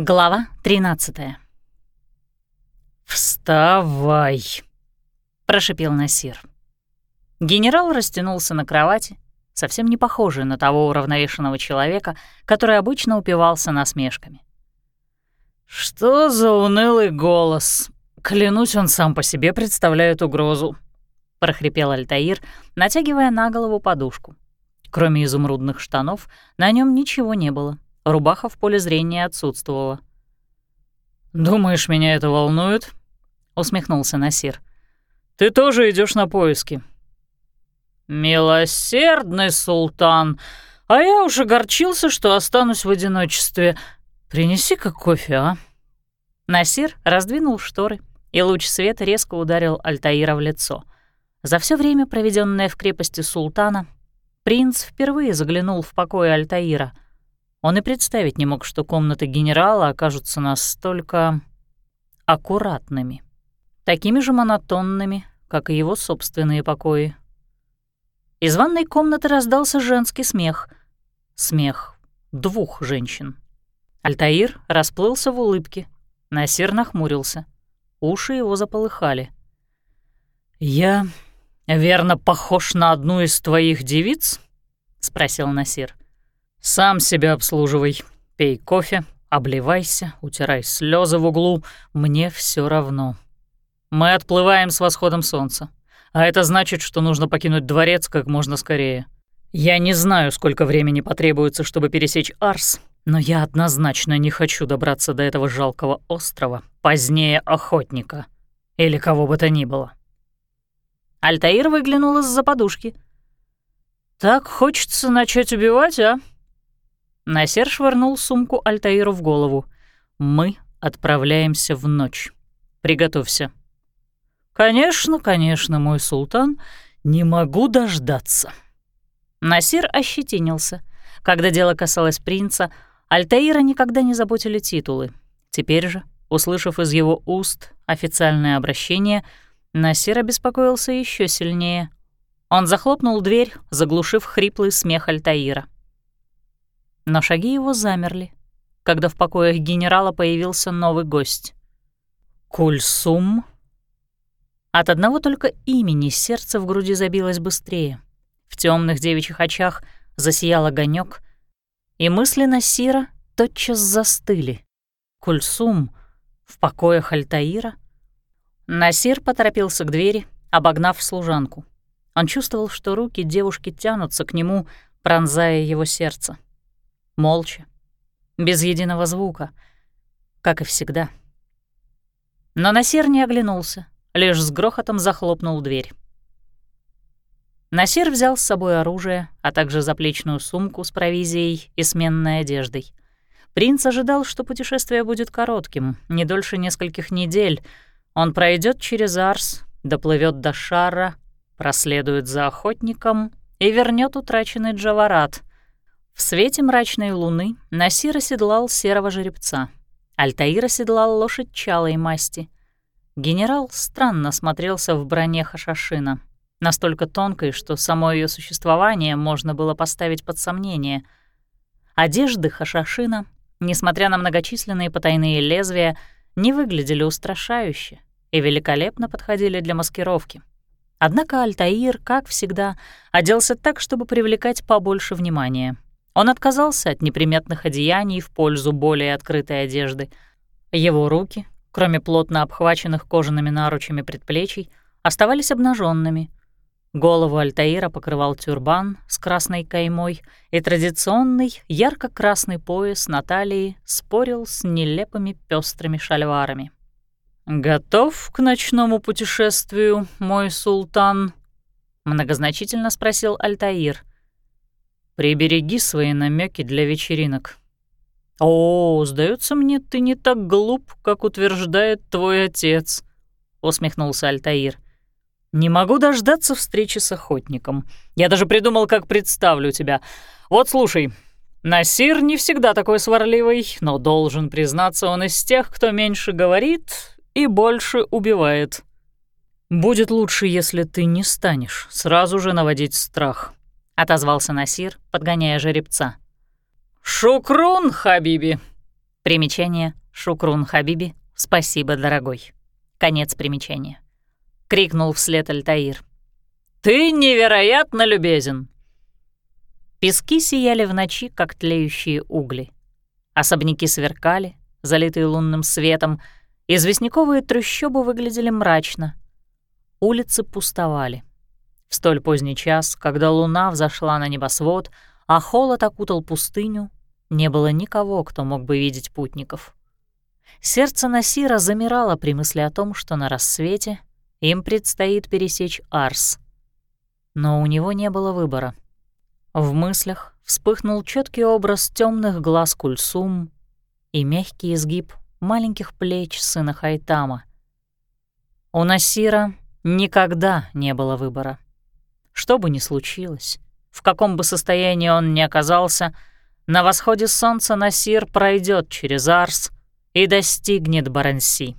Глава 13 «Вставай!» — прошипел Насир. Генерал растянулся на кровати, совсем не похожий на того уравновешенного человека, который обычно упивался насмешками. «Что за унылый голос? Клянусь, он сам по себе представляет угрозу», — прохрипел Альтаир, натягивая на голову подушку. Кроме изумрудных штанов, на нем ничего не было. Рубаха в поле зрения отсутствовала. «Думаешь, меня это волнует?» — усмехнулся Насир. «Ты тоже идешь на поиски». «Милосердный султан, а я уж огорчился, что останусь в одиночестве. Принеси-ка кофе, а?» Насир раздвинул шторы, и луч света резко ударил Альтаира в лицо. За все время, проведенное в крепости султана, принц впервые заглянул в покой Альтаира — он и представить не мог, что комнаты генерала окажутся настолько аккуратными, такими же монотонными, как и его собственные покои. Из ванной комнаты раздался женский смех. Смех двух женщин. Альтаир расплылся в улыбке. Насир нахмурился. Уши его заполыхали. «Я, верно, похож на одну из твоих девиц?» — спросил Насир. Сам себя обслуживай, пей кофе, обливайся, утирай слезы в углу, мне все равно. Мы отплываем с восходом солнца, а это значит, что нужно покинуть дворец как можно скорее. Я не знаю, сколько времени потребуется, чтобы пересечь Арс, но я однозначно не хочу добраться до этого жалкого острова позднее охотника или кого бы то ни было. Альтаир выглянул из-за подушки. «Так хочется начать убивать, а?» Насер швырнул сумку Альтаиру в голову. «Мы отправляемся в ночь. Приготовься». «Конечно, конечно, мой султан. Не могу дождаться». Насир ощетинился. Когда дело касалось принца, Альтаира никогда не заботили титулы. Теперь же, услышав из его уст официальное обращение, Насир обеспокоился еще сильнее. Он захлопнул дверь, заглушив хриплый смех Альтаира но шаги его замерли, когда в покоях генерала появился новый гость. «Кульсум?» От одного только имени сердце в груди забилось быстрее. В темных девичьих очах засиял огонек, и мысли Насира тотчас застыли. Кульсум в покоях Альтаира? Насир поторопился к двери, обогнав служанку. Он чувствовал, что руки девушки тянутся к нему, пронзая его сердце молча, без единого звука, как и всегда. Но Насир не оглянулся, лишь с грохотом захлопнул дверь. Насир взял с собой оружие, а также заплечную сумку с провизией и сменной одеждой. Принц ожидал, что путешествие будет коротким, не дольше нескольких недель. Он пройдет через Арс, доплывет до Шара, проследует за охотником и вернет утраченный Джаварат, в свете мрачной луны Насир оседлал серого жеребца. Альтаир оседлал лошадь чалой масти. Генерал странно смотрелся в броне Хашашина, настолько тонкой, что само ее существование можно было поставить под сомнение. Одежды Хашашина, несмотря на многочисленные потайные лезвия, не выглядели устрашающе и великолепно подходили для маскировки. Однако Альтаир, как всегда, оделся так, чтобы привлекать побольше внимания — он отказался от неприметных одеяний в пользу более открытой одежды. Его руки, кроме плотно обхваченных кожаными наручами предплечий, оставались обнаженными. Голову Альтаира покрывал тюрбан с красной каймой, и традиционный ярко-красный пояс на талии спорил с нелепыми пестрыми шальварами. «Готов к ночному путешествию, мой султан?» — многозначительно спросил Альтаир. Прибереги свои намеки для вечеринок. О, сдается мне, ты не так глуп, как утверждает твой отец, усмехнулся Альтаир. Не могу дождаться встречи с охотником. Я даже придумал, как представлю тебя. Вот слушай, Насир не всегда такой сварливый, но должен признаться, он из тех, кто меньше говорит и больше убивает. Будет лучше, если ты не станешь сразу же наводить страх отозвался Насир, подгоняя жеребца. «Шукрун, Хабиби!» — Примечание «Шукрун Хабиби, спасибо, дорогой». Конец примечания. Крикнул вслед Альтаир. «Ты невероятно любезен!» Пески сияли в ночи, как тлеющие угли. Особняки сверкали, залитые лунным светом, известняковые трущобы выглядели мрачно. Улицы пустовали. В столь поздний час, когда луна взошла на небосвод, а холод окутал пустыню, не было никого, кто мог бы видеть путников. Сердце Насира замирало при мысли о том, что на рассвете им предстоит пересечь Арс. Но у него не было выбора. В мыслях вспыхнул четкий образ темных глаз Кульсум и мягкий изгиб маленьких плеч сына Хайтама. У Насира никогда не было выбора. Что бы ни случилось, в каком бы состоянии он ни оказался, на восходе солнца Насир пройдет через Арс и достигнет Баранси.